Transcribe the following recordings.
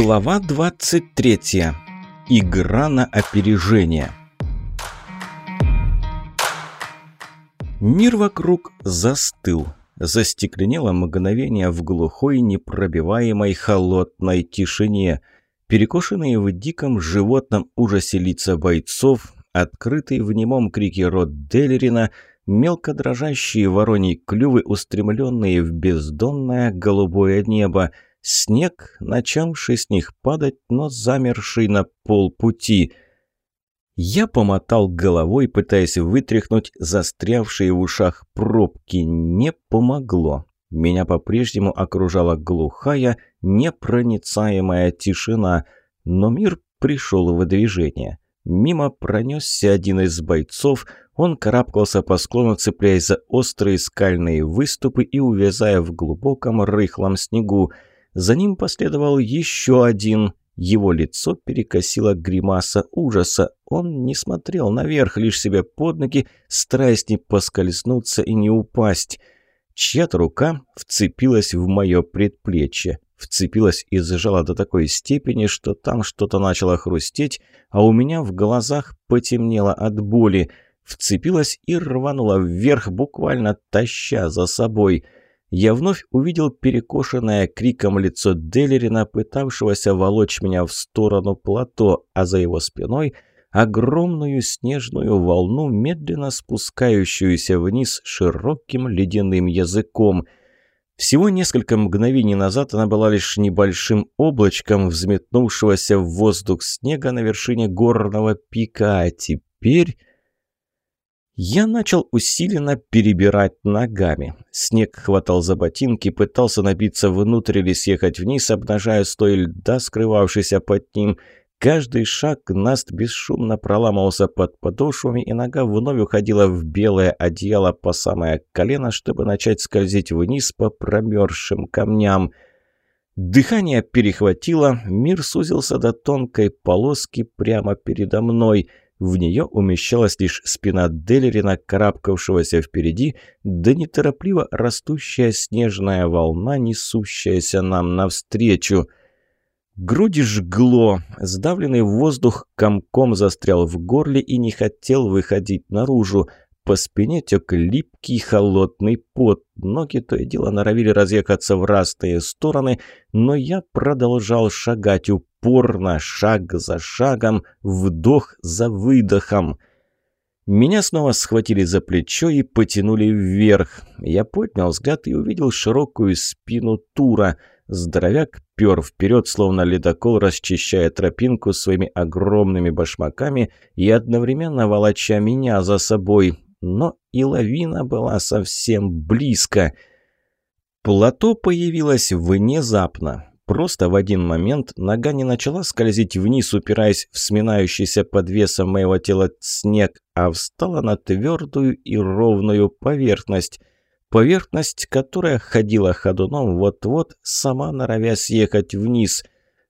Глава 23. Игра на опережение. Мир вокруг застыл. Застекленело мгновение в глухой, непробиваемой холодной тишине. Перекошенные в диком животном ужасе лица бойцов, открытый в немом крике рот Делерина, мелко дрожащие вороньи клювы, устремленные в бездонное голубое небо — Снег, начавший с них падать, но замерший на полпути. Я помотал головой, пытаясь вытряхнуть застрявшие в ушах пробки. Не помогло. Меня по-прежнему окружала глухая, непроницаемая тишина, но мир пришел в движение. Мимо пронесся один из бойцов, он карабкался по склону, цепляясь за острые скальные выступы и увязая в глубоком рыхлом снегу – за ним последовал еще один. Его лицо перекосило гримаса ужаса. Он не смотрел наверх, лишь себе под ноги, стараясь не поскользнуться и не упасть. Чья-то рука вцепилась в мое предплечье. Вцепилась и зажала до такой степени, что там что-то начало хрустеть, а у меня в глазах потемнело от боли. Вцепилась и рванула вверх, буквально таща за собой – я вновь увидел перекошенное криком лицо Делерина, пытавшегося волочь меня в сторону плато, а за его спиной огромную снежную волну, медленно спускающуюся вниз широким ледяным языком. Всего несколько мгновений назад она была лишь небольшим облачком взметнувшегося в воздух снега на вершине горного пика, а теперь... Я начал усиленно перебирать ногами. Снег хватал за ботинки, пытался набиться внутрь или съехать вниз, обнажая стой льда, скрывавшийся под ним. Каждый шаг Наст бесшумно проламывался под подошвами, и нога вновь уходила в белое одеяло по самое колено, чтобы начать скользить вниз по промерзшим камням. Дыхание перехватило, мир сузился до тонкой полоски прямо передо мной — в нее умещалась лишь спина Делерина, карабкавшегося впереди, да неторопливо растущая снежная волна, несущаяся нам навстречу. Груди жгло, сдавленный воздух комком застрял в горле и не хотел выходить наружу. По спине тек липкий холодный пот. Ноги то и дело норовили разъехаться в разные стороны, но я продолжал шагать упорно, шаг за шагом, вдох за выдохом. Меня снова схватили за плечо и потянули вверх. Я поднял взгляд и увидел широкую спину Тура. Здоровяк пер вперед, словно ледокол, расчищая тропинку своими огромными башмаками и одновременно волоча меня за собой но и лавина была совсем близко. Плато появилось внезапно. Просто в один момент нога не начала скользить вниз, упираясь в сминающийся под весом моего тела снег, а встала на твердую и ровную поверхность. Поверхность, которая ходила ходуном вот-вот, сама норовя съехать вниз.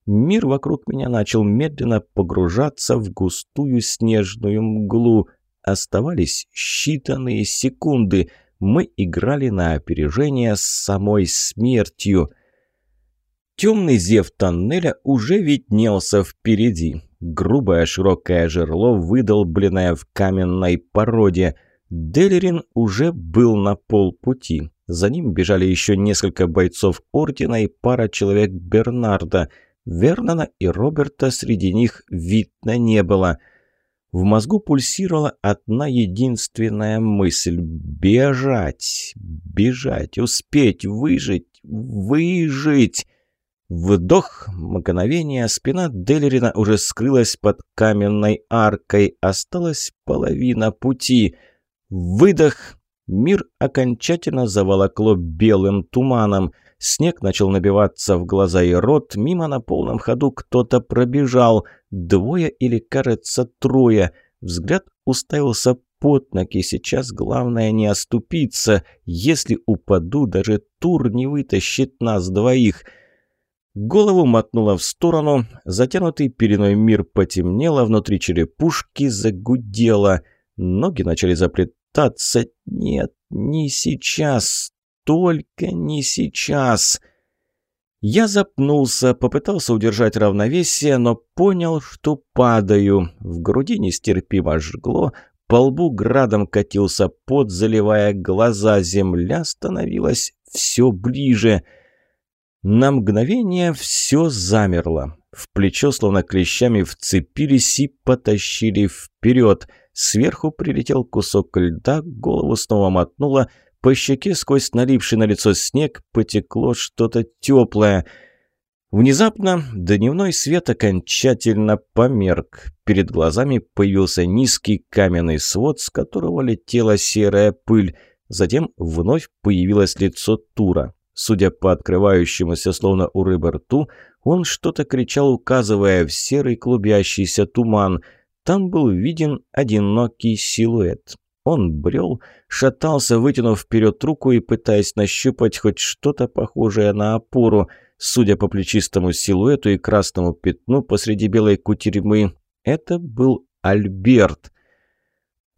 Мир вокруг меня начал медленно погружаться в густую снежную мглу – Оставались считанные секунды. Мы играли на опережение с самой смертью. Темный зев тоннеля уже виднелся впереди. Грубое широкое жерло, выдолбленное в каменной породе. Делерин уже был на полпути. За ним бежали еще несколько бойцов Ордена и пара человек Бернарда. Вернона и Роберта среди них видно не было – в мозгу пульсировала одна единственная мысль – бежать, бежать, успеть, выжить, выжить. Вдох, мгновение, спина Делерина уже скрылась под каменной аркой, осталась половина пути. Выдох, мир окончательно заволокло белым туманом – Снег начал набиваться в глаза и рот, мимо на полном ходу кто-то пробежал. Двое или, кажется, трое. Взгляд уставился под ноги. Сейчас главное не оступиться. Если упаду, даже тур не вытащит нас двоих. Голову мотнуло в сторону, затянутый переной мир потемнело, внутри черепушки загудело. Ноги начали заплетаться. Нет, не сейчас только не сейчас. Я запнулся, попытался удержать равновесие, но понял, что падаю. В груди нестерпимо жгло, по лбу градом катился пот, заливая глаза. Земля становилась все ближе. На мгновение все замерло. В плечо словно клещами вцепились и потащили вперед. Сверху прилетел кусок льда, голову снова мотнуло — по щеке сквозь налипший на лицо снег потекло что-то теплое. Внезапно дневной свет окончательно померк. Перед глазами появился низкий каменный свод, с которого летела серая пыль. Затем вновь появилось лицо Тура. Судя по открывающемуся, словно у рыбы рту, он что-то кричал, указывая в серый клубящийся туман. Там был виден одинокий силуэт. Он брел, шатался, вытянув вперед руку и пытаясь нащупать хоть что-то похожее на опору. Судя по плечистому силуэту и красному пятну посреди белой кутерьмы, это был Альберт.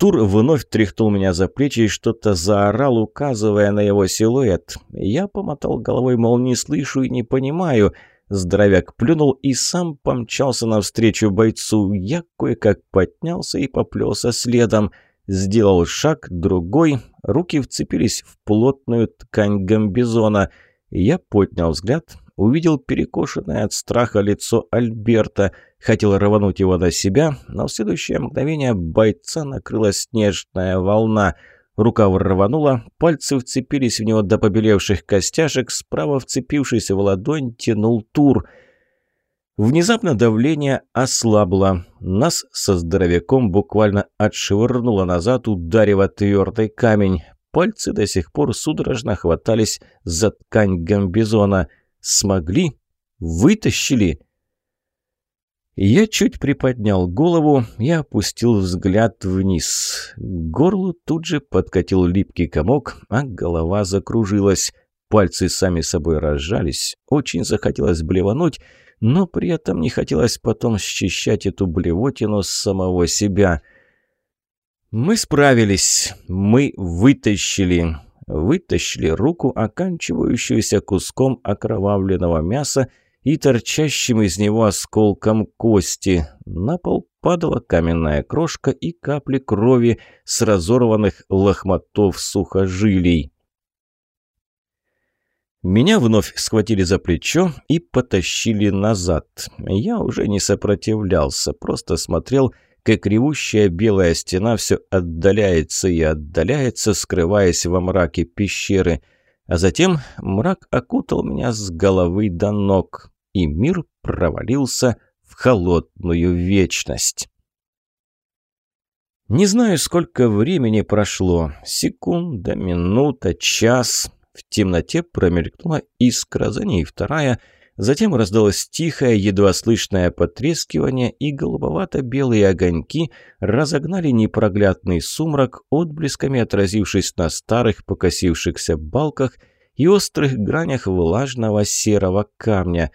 Тур вновь тряхнул меня за плечи и что-то заорал, указывая на его силуэт. Я помотал головой, мол, не слышу и не понимаю. Здоровяк плюнул и сам помчался навстречу бойцу. Я кое-как поднялся и поплелся следом. Сделал шаг, другой, руки вцепились в плотную ткань гамбизона. Я поднял взгляд, увидел перекошенное от страха лицо Альберта. Хотел рвануть его на себя, но в следующее мгновение бойца накрыла снежная волна. Рука рванула, пальцы вцепились в него до побелевших костяшек, справа вцепившись в ладонь тянул тур — Внезапно давление ослабло. Нас со здоровяком буквально отшвырнуло назад, ударив твердый камень. Пальцы до сих пор судорожно хватались за ткань гамбизона. Смогли? Вытащили? Я чуть приподнял голову и опустил взгляд вниз. К горлу тут же подкатил липкий комок, а голова закружилась. Пальцы сами собой разжались. Очень захотелось блевануть, но при этом не хотелось потом счищать эту блевотину с самого себя. Мы справились, мы вытащили, вытащили руку, оканчивающуюся куском окровавленного мяса и торчащим из него осколком кости. На пол падала каменная крошка и капли крови с разорванных лохматов сухожилий. Меня вновь схватили за плечо и потащили назад. Я уже не сопротивлялся, просто смотрел, как ревущая белая стена все отдаляется и отдаляется, скрываясь во мраке пещеры. А затем мрак окутал меня с головы до ног, и мир провалился в холодную вечность. Не знаю, сколько времени прошло. Секунда, минута, час. В темноте промелькнула искра, за ней вторая. Затем раздалось тихое, едва слышное потрескивание, и голубовато-белые огоньки разогнали непроглядный сумрак, отблесками отразившись на старых покосившихся балках и острых гранях влажного серого камня.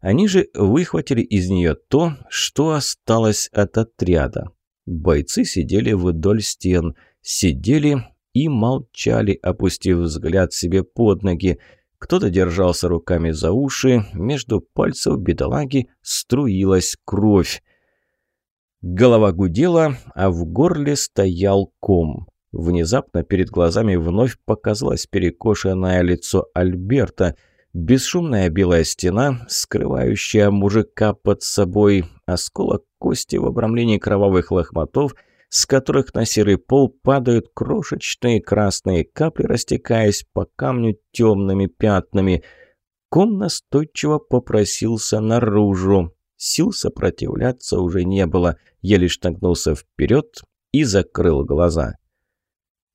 Они же выхватили из нее то, что осталось от отряда. Бойцы сидели вдоль стен, сидели и молчали, опустив взгляд себе под ноги. Кто-то держался руками за уши, между пальцев бедолаги струилась кровь. Голова гудела, а в горле стоял ком. Внезапно перед глазами вновь показалось перекошенное лицо Альберта, бесшумная белая стена, скрывающая мужика под собой, осколок кости в обрамлении кровавых лохматов — с которых на серый пол падают крошечные красные капли, растекаясь по камню темными пятнами. Ком настойчиво попросился наружу. Сил сопротивляться уже не было. Я лишь нагнулся вперед и закрыл глаза.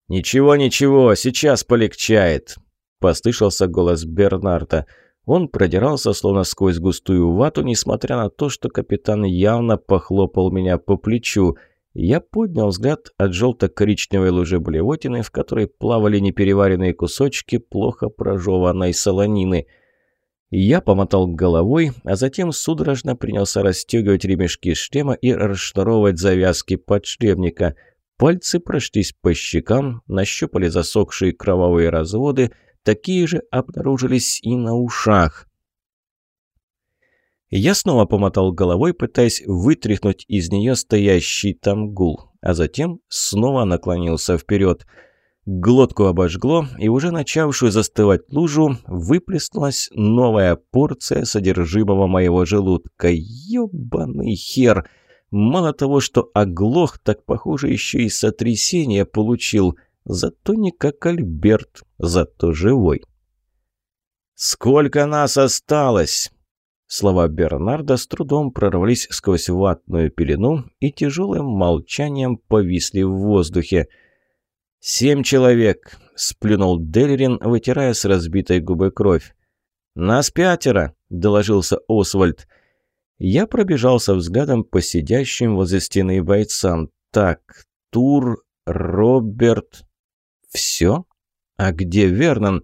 «Ничего, ничего, сейчас полегчает», — послышался голос Бернарда. Он продирался, словно сквозь густую вату, несмотря на то, что капитан явно похлопал меня по плечу — я поднял взгляд от желто-коричневой лужи блевотины, в которой плавали непереваренные кусочки плохо прожеванной солонины. Я помотал головой, а затем судорожно принялся расстегивать ремешки шлема и расшнуровывать завязки подшлемника. Пальцы прошлись по щекам, нащупали засохшие кровавые разводы, такие же обнаружились и на ушах. Я снова помотал головой, пытаясь вытряхнуть из нее стоящий там гул, а затем снова наклонился вперед. Глотку обожгло, и уже начавшую застывать лужу выплеснулась новая порция содержимого моего желудка. Ёбаный хер! Мало того, что оглох, так, похоже, еще и сотрясение получил. Зато не как Альберт, зато живой. «Сколько нас осталось?» Слова Бернарда с трудом прорвались сквозь ватную пелену и тяжелым молчанием повисли в воздухе. «Семь человек», — сплюнул Делерин, вытирая с разбитой губы кровь. «Нас пятеро», — доложился Освальд. Я пробежался взглядом по сидящим возле стены бойцам. «Так, Тур, Роберт...» «Все? А где Вернон?»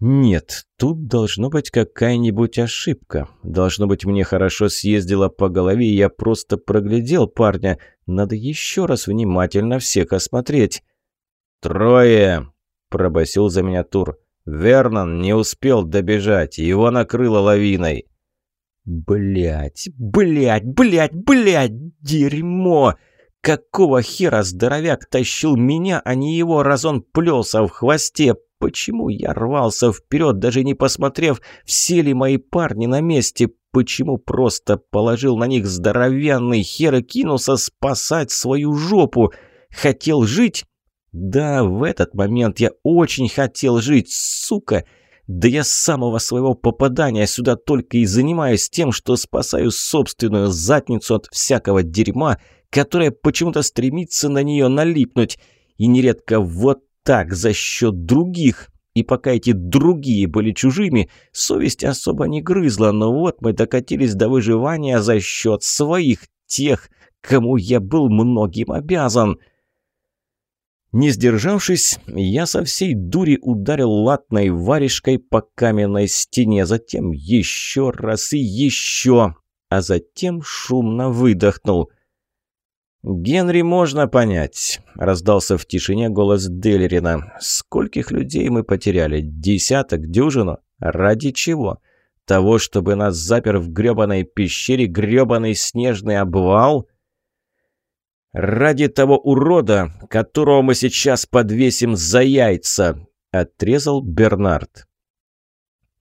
«Нет, тут должно быть какая-нибудь ошибка. Должно быть, мне хорошо съездило по голове, и я просто проглядел парня. Надо еще раз внимательно всех осмотреть». «Трое!» – пробасил за меня Тур. «Вернон не успел добежать, его накрыло лавиной». Блять, блять, блять, блять, дерьмо! Какого хера здоровяк тащил меня, а не его, раз он плелся в хвосте? Почему я рвался вперед, даже не посмотрев, все ли мои парни на месте? Почему просто положил на них здоровенный хер и кинулся спасать свою жопу? Хотел жить? Да, в этот момент я очень хотел жить, сука! Да я с самого своего попадания сюда только и занимаюсь тем, что спасаю собственную задницу от всякого дерьма, которое почему-то стремится на нее налипнуть. И нередко вот так, за счет других. И пока эти другие были чужими, совесть особо не грызла, но вот мы докатились до выживания за счет своих, тех, кому я был многим обязан. Не сдержавшись, я со всей дури ударил латной варежкой по каменной стене, затем еще раз и еще, а затем шумно выдохнул. «Генри можно понять», — раздался в тишине голос Делерина. «Скольких людей мы потеряли? Десяток, дюжину? Ради чего? Того, чтобы нас запер в грёбаной пещере грёбаный снежный обвал?» «Ради того урода, которого мы сейчас подвесим за яйца», — отрезал Бернард.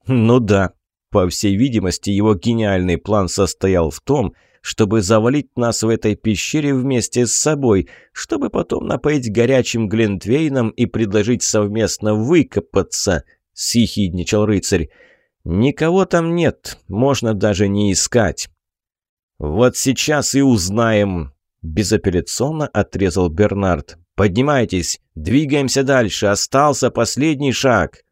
«Ну да, по всей видимости, его гениальный план состоял в том, чтобы завалить нас в этой пещере вместе с собой, чтобы потом напоить горячим глинтвейном и предложить совместно выкопаться», — съехидничал рыцарь. «Никого там нет, можно даже не искать». «Вот сейчас и узнаем», — безапелляционно отрезал Бернард. «Поднимайтесь, двигаемся дальше, остался последний шаг».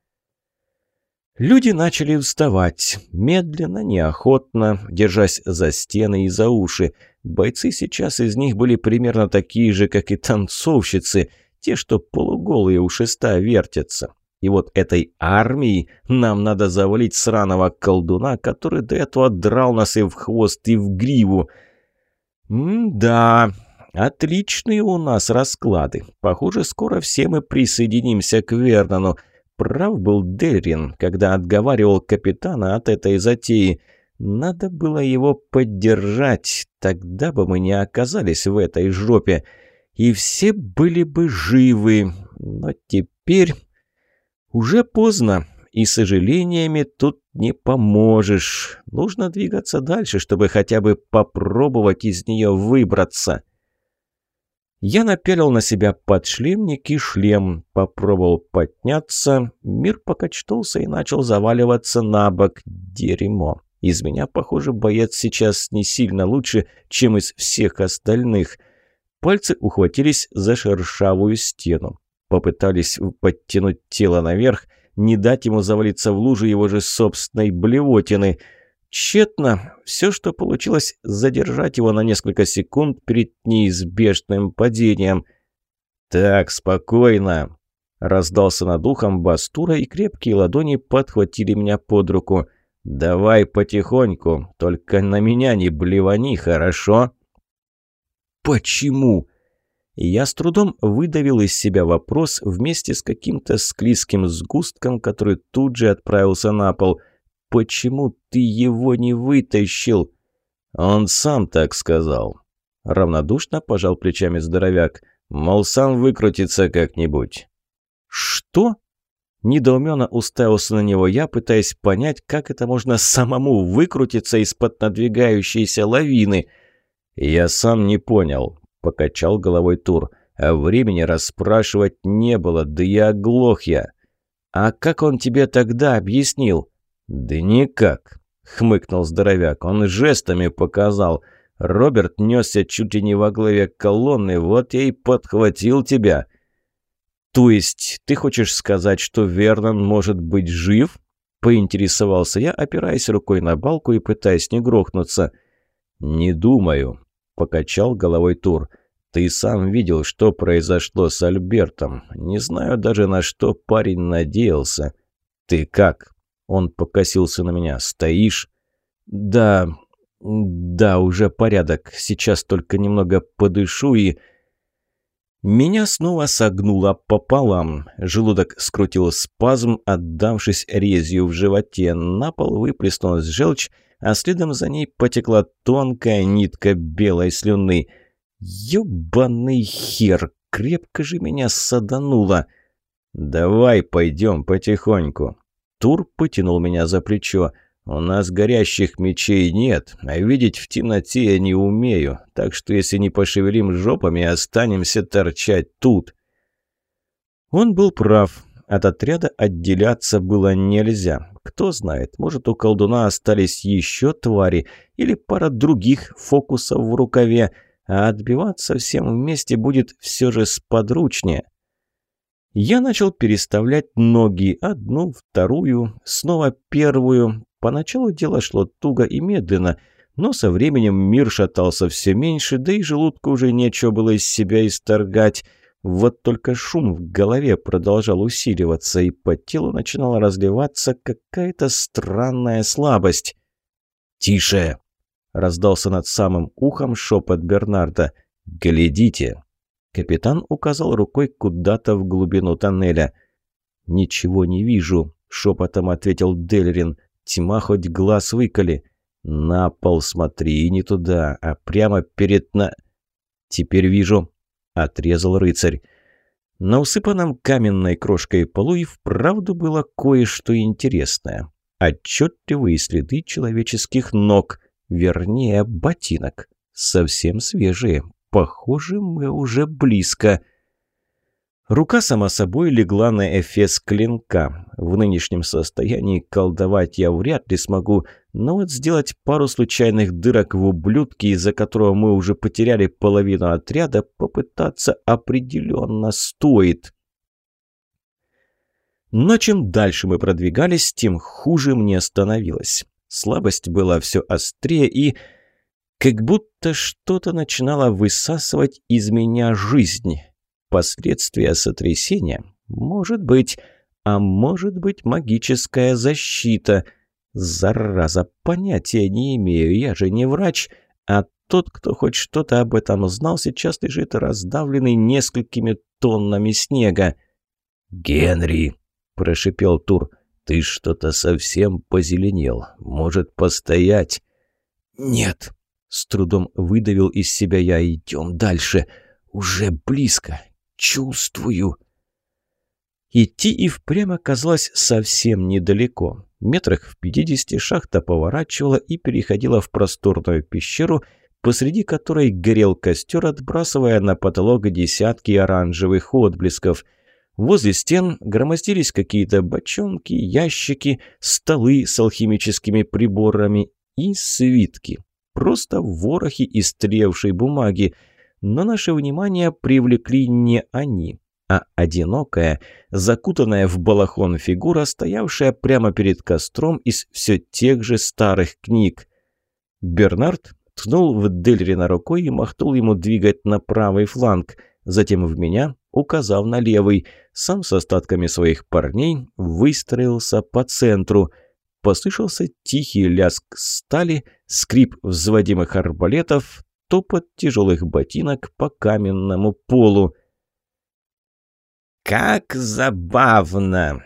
Люди начали вставать, медленно, неохотно, держась за стены и за уши. Бойцы сейчас из них были примерно такие же, как и танцовщицы, те, что полуголые у шеста вертятся. И вот этой армией нам надо завалить сраного колдуна, который до этого драл нас и в хвост, и в гриву. М-да, отличные у нас расклады. Похоже, скоро все мы присоединимся к Вернону. Прав был Дельрин, когда отговаривал капитана от этой затеи. Надо было его поддержать, тогда бы мы не оказались в этой жопе. И все были бы живы. Но теперь уже поздно, и сожалениями тут не поможешь. Нужно двигаться дальше, чтобы хотя бы попробовать из нее выбраться. Я напялил на себя подшлемник и шлем, попробовал подняться. Мир покачнулся и начал заваливаться на бок. Дерьмо. Из меня, похоже, боец сейчас не сильно лучше, чем из всех остальных. Пальцы ухватились за шершавую стену. Попытались подтянуть тело наверх, не дать ему завалиться в лужу его же собственной блевотины – Тщетно. Все, что получилось, задержать его на несколько секунд перед неизбежным падением. «Так, спокойно!» Раздался над ухом Бастура, и крепкие ладони подхватили меня под руку. «Давай потихоньку, только на меня не блевани, хорошо?» «Почему?» Я с трудом выдавил из себя вопрос вместе с каким-то склизким сгустком, который тут же отправился на пол – почему ты его не вытащил?» «Он сам так сказал». Равнодушно пожал плечами здоровяк. Мол, сам выкрутится как-нибудь. «Что?» Недоуменно уставился на него я, пытаясь понять, как это можно самому выкрутиться из-под надвигающейся лавины. «Я сам не понял», — покачал головой Тур. «А времени расспрашивать не было, да и оглох я». «А как он тебе тогда объяснил?» «Да никак», — хмыкнул здоровяк. «Он жестами показал. Роберт несся чуть ли не во главе колонны, вот я и подхватил тебя». «То есть ты хочешь сказать, что Вернон может быть жив?» Поинтересовался я, опираясь рукой на балку и пытаясь не грохнуться. «Не думаю», — покачал головой Тур. «Ты сам видел, что произошло с Альбертом. Не знаю даже, на что парень надеялся. Ты как?» Он покосился на меня. «Стоишь?» «Да, да, уже порядок. Сейчас только немного подышу и...» Меня снова согнуло пополам. Желудок скрутил спазм, отдавшись резью в животе. На пол выплеснулась желчь, а следом за ней потекла тонкая нитка белой слюны. «Ёбаный хер! Крепко же меня садануло!» «Давай пойдем потихоньку!» Тур потянул меня за плечо. «У нас горящих мечей нет, а видеть в темноте я не умею, так что если не пошевелим жопами, останемся торчать тут». Он был прав. От отряда отделяться было нельзя. Кто знает, может, у колдуна остались еще твари или пара других фокусов в рукаве, а отбиваться всем вместе будет все же сподручнее. Я начал переставлять ноги, одну, вторую, снова первую. Поначалу дело шло туго и медленно, но со временем мир шатался все меньше, да и желудку уже нечего было из себя исторгать. Вот только шум в голове продолжал усиливаться, и по телу начинала разливаться какая-то странная слабость. «Тише!» — раздался над самым ухом шепот Бернарда. «Глядите!» Капитан указал рукой куда-то в глубину тоннеля. «Ничего не вижу», — шепотом ответил Дельрин. «Тьма хоть глаз выколи. На пол смотри, и не туда, а прямо перед на...» «Теперь вижу», — отрезал рыцарь. На усыпанном каменной крошкой полу и вправду было кое-что интересное. Отчетливые следы человеческих ног, вернее, ботинок. Совсем свежие, Похоже, мы уже близко. Рука, сама собой, легла на эфес клинка. В нынешнем состоянии колдовать я вряд ли смогу, но вот сделать пару случайных дырок в ублюдке, из-за которого мы уже потеряли половину отряда, попытаться определенно стоит. Но чем дальше мы продвигались, тем хуже мне становилось. Слабость была все острее и как будто что-то начинало высасывать из меня жизнь. Последствия сотрясения? Может быть. А может быть магическая защита. Зараза, понятия не имею, я же не врач. А тот, кто хоть что-то об этом знал, сейчас лежит раздавленный несколькими тоннами снега. «Генри!» – прошипел Тур. «Ты что-то совсем позеленел. Может, постоять?» «Нет!» С трудом выдавил из себя я. «Идем дальше. Уже близко. Чувствую». Идти и впрямь оказалось совсем недалеко. Метрах в пятидесяти шахта поворачивала и переходила в просторную пещеру, посреди которой горел костер, отбрасывая на потолок десятки оранжевых отблесков. Возле стен громоздились какие-то бочонки, ящики, столы с алхимическими приборами и свитки просто ворохи истревшей бумаги. Но наше внимание привлекли не они, а одинокая, закутанная в балахон фигура, стоявшая прямо перед костром из все тех же старых книг. Бернард ткнул в Дельрина рукой и махнул ему двигать на правый фланг, затем в меня, указав на левый, сам с остатками своих парней выстроился по центру – Послышался тихий лязг стали, скрип взводимых арбалетов, топот тяжелых ботинок по каменному полу. «Как забавно!»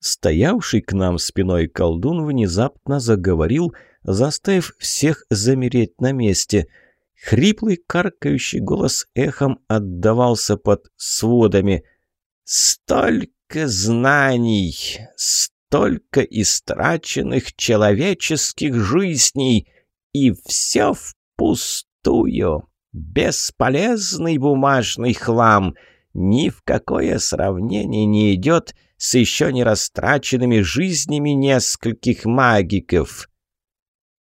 Стоявший к нам спиной колдун внезапно заговорил, заставив всех замереть на месте. Хриплый, каркающий голос эхом отдавался под сводами. «Столько знаний! Столько истраченных человеческих жизней! И все впустую! Бесполезный бумажный хлам!» ни в какое сравнение не идет с еще не растраченными жизнями нескольких магиков.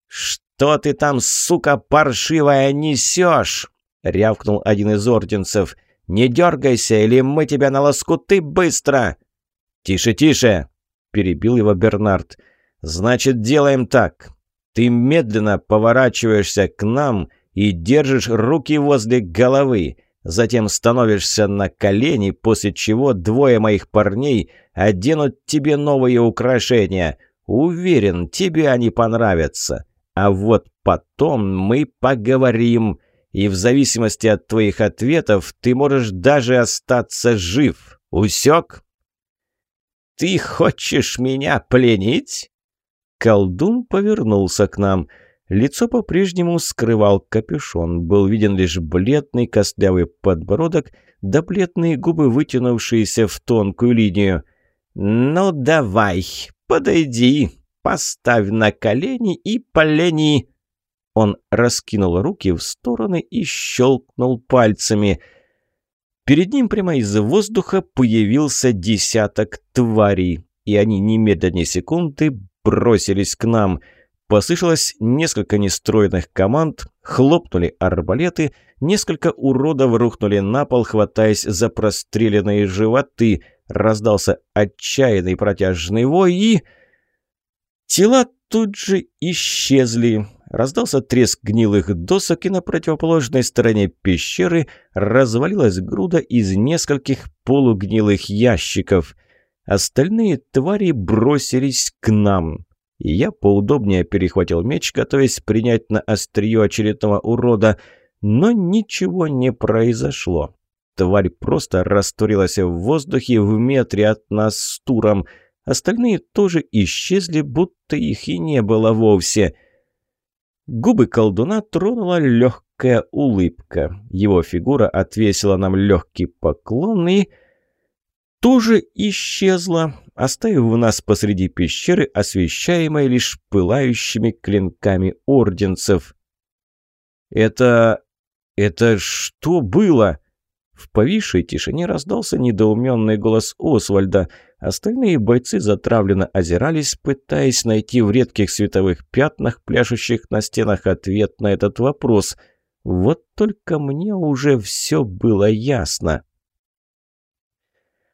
«Что ты там, сука паршивая, несешь?» — рявкнул один из орденцев. «Не дергайся, или мы тебя на лоскуты быстро!» «Тише, тише!» — перебил его Бернард. «Значит, делаем так. Ты медленно поворачиваешься к нам и держишь руки возле головы. Затем становишься на колени, после чего двое моих парней оденут тебе новые украшения. Уверен, тебе они понравятся. А вот потом мы поговорим, и в зависимости от твоих ответов ты можешь даже остаться жив. Усек? «Ты хочешь меня пленить?» Колдун повернулся к нам – Лицо по-прежнему скрывал капюшон. Был виден лишь бледный костлявый подбородок, да бледные губы, вытянувшиеся в тонкую линию. «Ну давай, подойди, поставь на колени и полени!» Он раскинул руки в стороны и щелкнул пальцами. Перед ним прямо из воздуха появился десяток тварей, и они немедленно секунды бросились к нам — Послышалось несколько нестроенных команд, хлопнули арбалеты, несколько уродов рухнули на пол, хватаясь за простреленные животы. Раздался отчаянный протяжный вой и... Тела тут же исчезли. Раздался треск гнилых досок, и на противоположной стороне пещеры развалилась груда из нескольких полугнилых ящиков. Остальные твари бросились к нам я поудобнее перехватил меч, готовясь принять на острие очередного урода, но ничего не произошло. Тварь просто растворилась в воздухе в метре от нас с Туром. Остальные тоже исчезли, будто их и не было вовсе. Губы колдуна тронула легкая улыбка. Его фигура отвесила нам легкий поклон и... тоже исчезла, оставив нас посреди пещеры, освещаемой лишь пылающими клинками орденцев. «Это... это что было?» В повисшей тишине раздался недоуменный голос Освальда. Остальные бойцы затравленно озирались, пытаясь найти в редких световых пятнах, пляшущих на стенах, ответ на этот вопрос. Вот только мне уже все было ясно.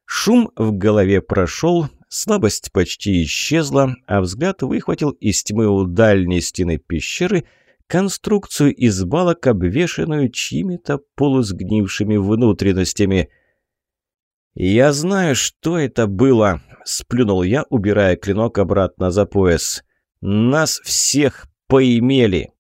Шум в голове прошел, слабость почти исчезла, а взгляд выхватил из тьмы у дальней стены пещеры конструкцию из балок, обвешанную чьими-то полусгнившими внутренностями. «Я знаю, что это было», — сплюнул я, убирая клинок обратно за пояс. «Нас всех поимели!»